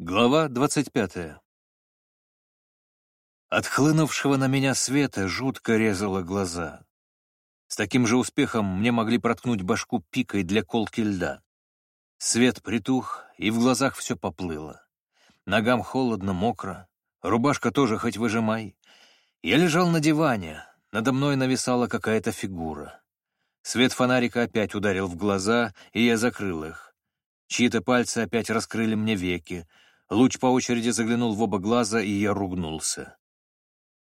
Глава двадцать пятая. От хлынувшего на меня света жутко резало глаза. С таким же успехом мне могли проткнуть башку пикой для колки льда. Свет притух, и в глазах все поплыло. Ногам холодно, мокро, рубашка тоже хоть выжимай. Я лежал на диване, надо мной нависала какая-то фигура. Свет фонарика опять ударил в глаза, и я закрыл их. Чьи-то пальцы опять раскрыли мне веки, Луч по очереди заглянул в оба глаза, и я ругнулся.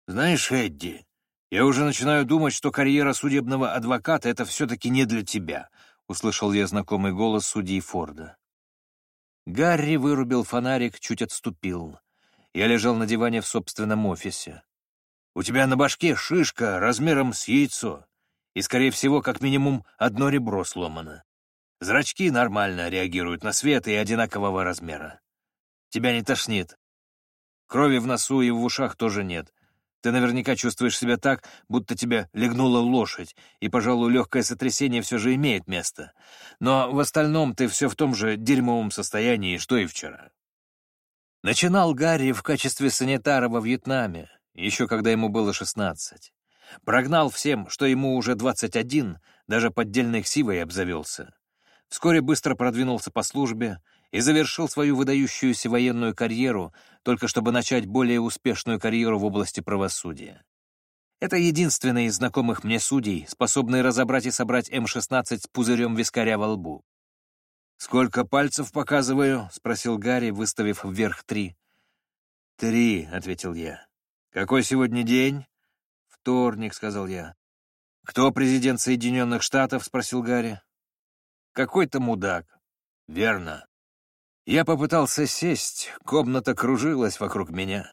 «Знаешь, Эдди, я уже начинаю думать, что карьера судебного адвоката — это все-таки не для тебя», — услышал я знакомый голос судьи Форда. Гарри вырубил фонарик, чуть отступил. Я лежал на диване в собственном офисе. «У тебя на башке шишка размером с яйцо, и, скорее всего, как минимум одно ребро сломано. Зрачки нормально реагируют на свет и одинакового размера. Тебя не тошнит. Крови в носу и в ушах тоже нет. Ты наверняка чувствуешь себя так, будто тебя легнула лошадь, и, пожалуй, легкое сотрясение все же имеет место. Но в остальном ты все в том же дерьмовом состоянии, что и вчера. Начинал Гарри в качестве санитара во Вьетнаме, еще когда ему было шестнадцать. Прогнал всем, что ему уже двадцать один, даже поддельной ксивой обзавелся. Вскоре быстро продвинулся по службе, и завершил свою выдающуюся военную карьеру, только чтобы начать более успешную карьеру в области правосудия. Это единственный из знакомых мне судей, способный разобрать и собрать М-16 с пузырем вискаря во лбу. «Сколько пальцев показываю?» — спросил Гарри, выставив вверх три. «Три», — ответил я. «Какой сегодня день?» «Вторник», — сказал я. «Кто президент Соединенных Штатов?» — спросил Гарри. «Какой-то мудак». «Верно. Я попытался сесть, комната кружилась вокруг меня.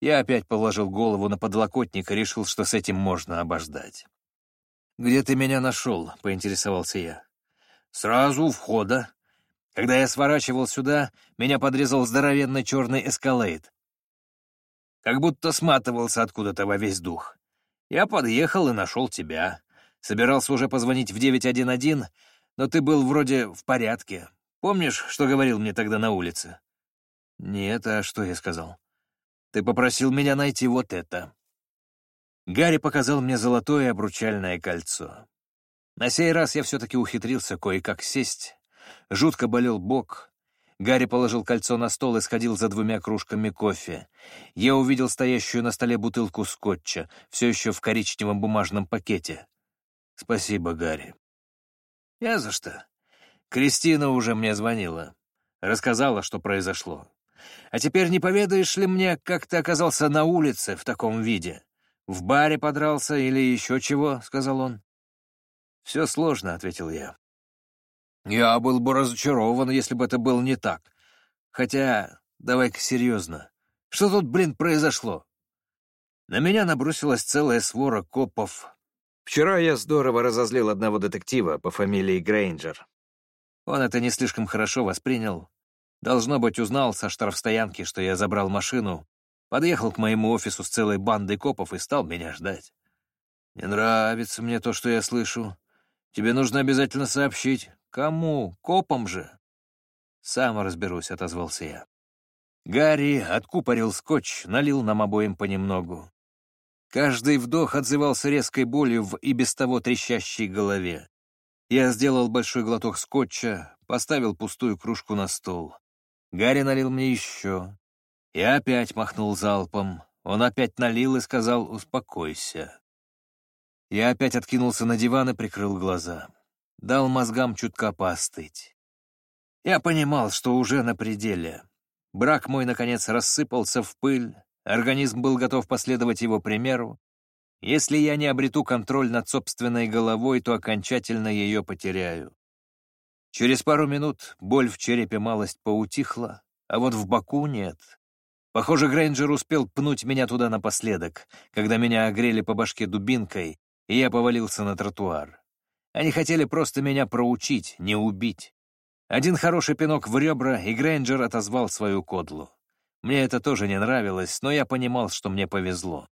Я опять положил голову на подлокотник и решил, что с этим можно обождать. «Где ты меня нашел?» — поинтересовался я. «Сразу у входа. Когда я сворачивал сюда, меня подрезал здоровенный черный эскалейт. Как будто сматывался откуда-то во весь дух. Я подъехал и нашел тебя. Собирался уже позвонить в 911, но ты был вроде в порядке, Помнишь, что говорил мне тогда на улице?» «Нет, а что я сказал?» «Ты попросил меня найти вот это». Гарри показал мне золотое обручальное кольцо. На сей раз я все-таки ухитрился кое-как сесть. Жутко болел бок. Гарри положил кольцо на стол и сходил за двумя кружками кофе. Я увидел стоящую на столе бутылку скотча, все еще в коричневом бумажном пакете. «Спасибо, Гарри». «Я за что?» Кристина уже мне звонила. Рассказала, что произошло. А теперь не поведаешь ли мне, как ты оказался на улице в таком виде? В баре подрался или еще чего?» — сказал он. «Все сложно», — ответил я. «Я был бы разочарован, если бы это было не так. Хотя, давай-ка серьезно. Что тут, блин, произошло?» На меня набросилась целая свора копов. Вчера я здорово разозлил одного детектива по фамилии Грейнджер. Он это не слишком хорошо воспринял. Должно быть, узнал со штрафстоянки, что я забрал машину, подъехал к моему офису с целой бандой копов и стал меня ждать. «Не нравится мне то, что я слышу. Тебе нужно обязательно сообщить. Кому? Копам же?» «Сам разберусь», — отозвался я. Гарри откупорил скотч, налил нам обоим понемногу. Каждый вдох отзывался резкой болью в и без того трещащей голове. Я сделал большой глоток скотча, поставил пустую кружку на стол. Гарри налил мне еще. Я опять махнул залпом. Он опять налил и сказал «Успокойся». Я опять откинулся на диван и прикрыл глаза. Дал мозгам чутка поостыть. Я понимал, что уже на пределе. Брак мой, наконец, рассыпался в пыль, организм был готов последовать его примеру, если я не обрету контроль над собственной головой, то окончательно ее потеряю. Через пару минут боль в черепе малость поутихла, а вот в боку нет. Похоже, Грейнджер успел пнуть меня туда напоследок, когда меня огрели по башке дубинкой, и я повалился на тротуар. Они хотели просто меня проучить, не убить. Один хороший пинок в ребра, и Грейнджер отозвал свою кодлу. Мне это тоже не нравилось, но я понимал, что мне повезло.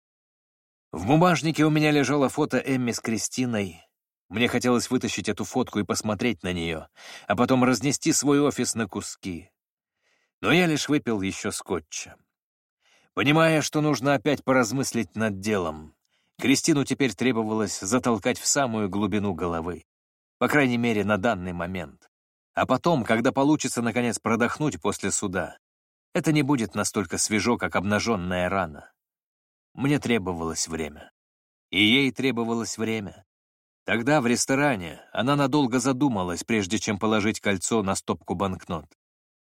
В бумажнике у меня лежало фото Эмми с Кристиной. Мне хотелось вытащить эту фотку и посмотреть на нее, а потом разнести свой офис на куски. но я лишь выпил еще скотча. Понимая, что нужно опять поразмыслить над делом, Кристину теперь требовалось затолкать в самую глубину головы. По крайней мере, на данный момент. А потом, когда получится, наконец, продохнуть после суда, это не будет настолько свежо, как обнаженная рана. Мне требовалось время. И ей требовалось время. Тогда в ресторане она надолго задумалась, прежде чем положить кольцо на стопку банкнот.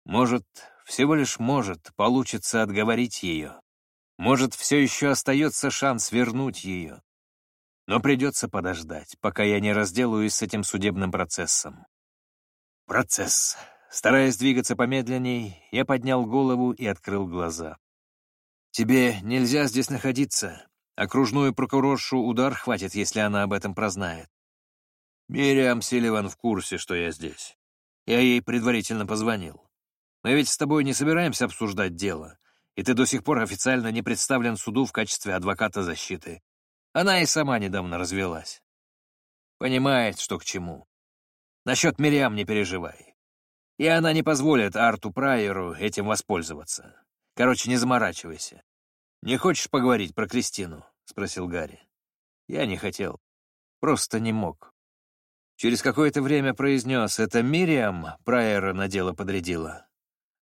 Может, всего лишь может, получится отговорить ее. Может, все еще остается шанс вернуть ее. Но придется подождать, пока я не разделаюсь с этим судебным процессом. Процесс. Стараясь двигаться помедленней, я поднял голову и открыл глаза. «Тебе нельзя здесь находиться. Окружную прокуроршу удар хватит, если она об этом прознает. Мириам Селиван в курсе, что я здесь. Я ей предварительно позвонил. Мы ведь с тобой не собираемся обсуждать дело, и ты до сих пор официально не представлен суду в качестве адвоката защиты. Она и сама недавно развелась. Понимает, что к чему. Насчет Мириам не переживай. И она не позволит Арту Прайеру этим воспользоваться. Короче, не заморачивайся. «Не хочешь поговорить про Кристину?» — спросил Гарри. Я не хотел. Просто не мог. Через какое-то время произнес, это Мириам Прайера на дело подрядила.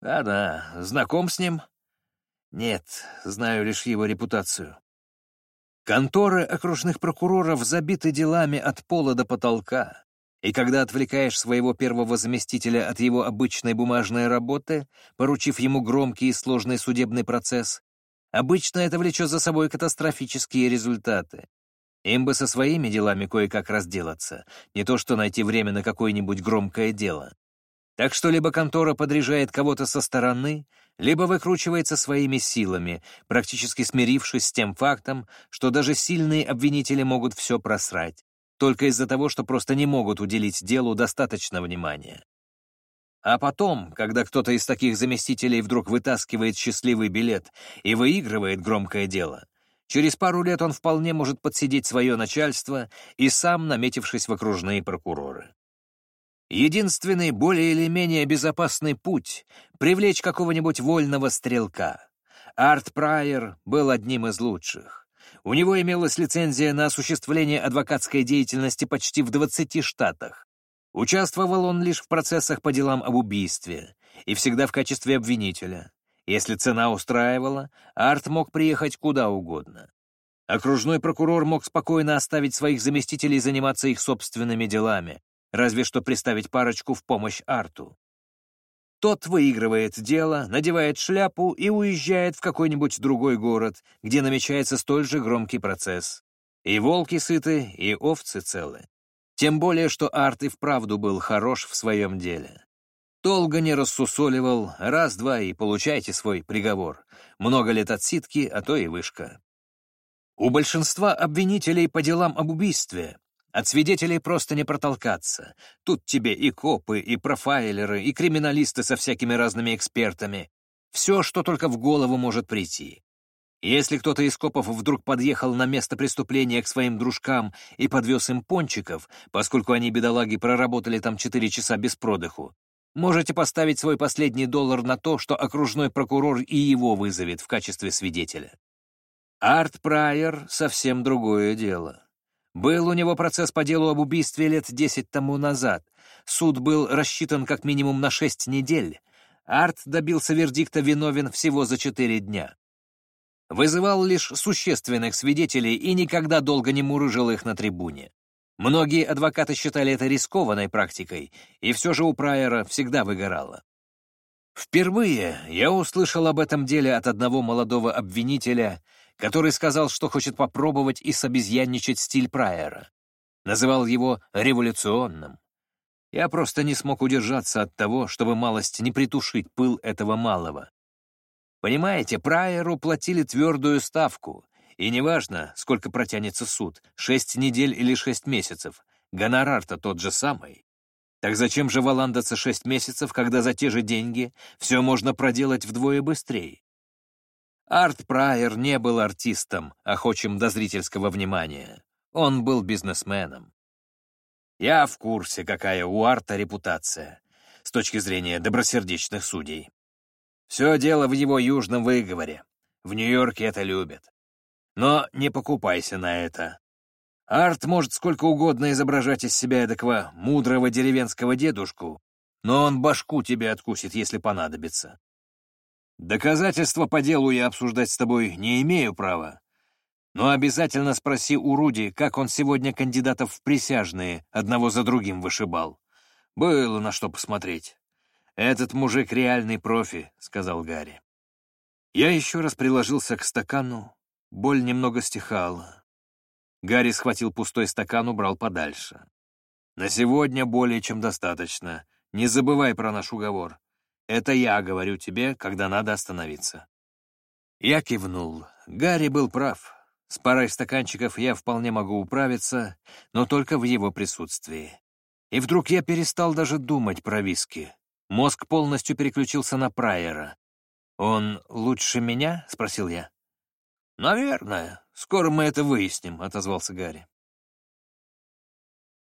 «Да-да, знаком с ним?» «Нет, знаю лишь его репутацию». Конторы окружных прокуроров забиты делами от пола до потолка, и когда отвлекаешь своего первого заместителя от его обычной бумажной работы, поручив ему громкий и сложный судебный процесс, обычно это влечет за собой катастрофические результаты. Им бы со своими делами кое-как разделаться, не то что найти время на какое-нибудь громкое дело. Так что либо контора подряжает кого-то со стороны, либо выкручивается своими силами, практически смирившись с тем фактом, что даже сильные обвинители могут все просрать, только из-за того, что просто не могут уделить делу достаточно внимания. А потом, когда кто-то из таких заместителей вдруг вытаскивает счастливый билет и выигрывает громкое дело, через пару лет он вполне может подсидеть свое начальство и сам наметившись в окружные прокуроры. Единственный более или менее безопасный путь — привлечь какого-нибудь вольного стрелка. Арт Прайер был одним из лучших. У него имелась лицензия на осуществление адвокатской деятельности почти в 20 штатах. Участвовал он лишь в процессах по делам об убийстве и всегда в качестве обвинителя. Если цена устраивала, Арт мог приехать куда угодно. Окружной прокурор мог спокойно оставить своих заместителей заниматься их собственными делами, разве что приставить парочку в помощь Арту. Тот выигрывает дело, надевает шляпу и уезжает в какой-нибудь другой город, где намечается столь же громкий процесс. И волки сыты, и овцы целы. Тем более, что Арт и вправду был хорош в своем деле. Долго не рассусоливал, раз-два и получайте свой приговор. Много лет отсидки, а то и вышка. У большинства обвинителей по делам об убийстве от свидетелей просто не протолкаться. Тут тебе и копы, и профайлеры, и криминалисты со всякими разными экспертами. Все, что только в голову может прийти. Если кто-то из копов вдруг подъехал на место преступления к своим дружкам и подвез им пончиков, поскольку они, бедолаги, проработали там четыре часа без продыху, можете поставить свой последний доллар на то, что окружной прокурор и его вызовет в качестве свидетеля. Арт Прайер — совсем другое дело. Был у него процесс по делу об убийстве лет десять тому назад. Суд был рассчитан как минимум на шесть недель. Арт добился вердикта виновен всего за четыре дня. Вызывал лишь существенных свидетелей и никогда долго не мурыжил их на трибуне. Многие адвокаты считали это рискованной практикой, и все же у Прайера всегда выгорало. Впервые я услышал об этом деле от одного молодого обвинителя, который сказал, что хочет попробовать и собезьянничать стиль Прайера. Называл его революционным. Я просто не смог удержаться от того, чтобы малость не притушить пыл этого малого. Понимаете, Прайеру платили твердую ставку, и неважно, сколько протянется суд, шесть недель или шесть месяцев, гонорар-то тот же самый. Так зачем же валандаться шесть месяцев, когда за те же деньги все можно проделать вдвое быстрее? Арт Прайер не был артистом, охочим до зрительского внимания. Он был бизнесменом. Я в курсе, какая у Арта репутация с точки зрения добросердечных судей. Все дело в его южном выговоре. В Нью-Йорке это любят. Но не покупайся на это. Арт может сколько угодно изображать из себя эдакого мудрого деревенского дедушку, но он башку тебе откусит, если понадобится. Доказательства по делу я обсуждать с тобой не имею права, но обязательно спроси у Руди, как он сегодня кандидатов в присяжные одного за другим вышибал. Было на что посмотреть. «Этот мужик реальный профи», — сказал Гарри. Я еще раз приложился к стакану, боль немного стихала. Гарри схватил пустой стакан, убрал подальше. «На сегодня более чем достаточно. Не забывай про наш уговор. Это я говорю тебе, когда надо остановиться». Я кивнул. Гарри был прав. С парой стаканчиков я вполне могу управиться, но только в его присутствии. И вдруг я перестал даже думать про виски. Мозг полностью переключился на Прайера. «Он лучше меня?» — спросил я. «Наверное. Скоро мы это выясним», — отозвался Гарри.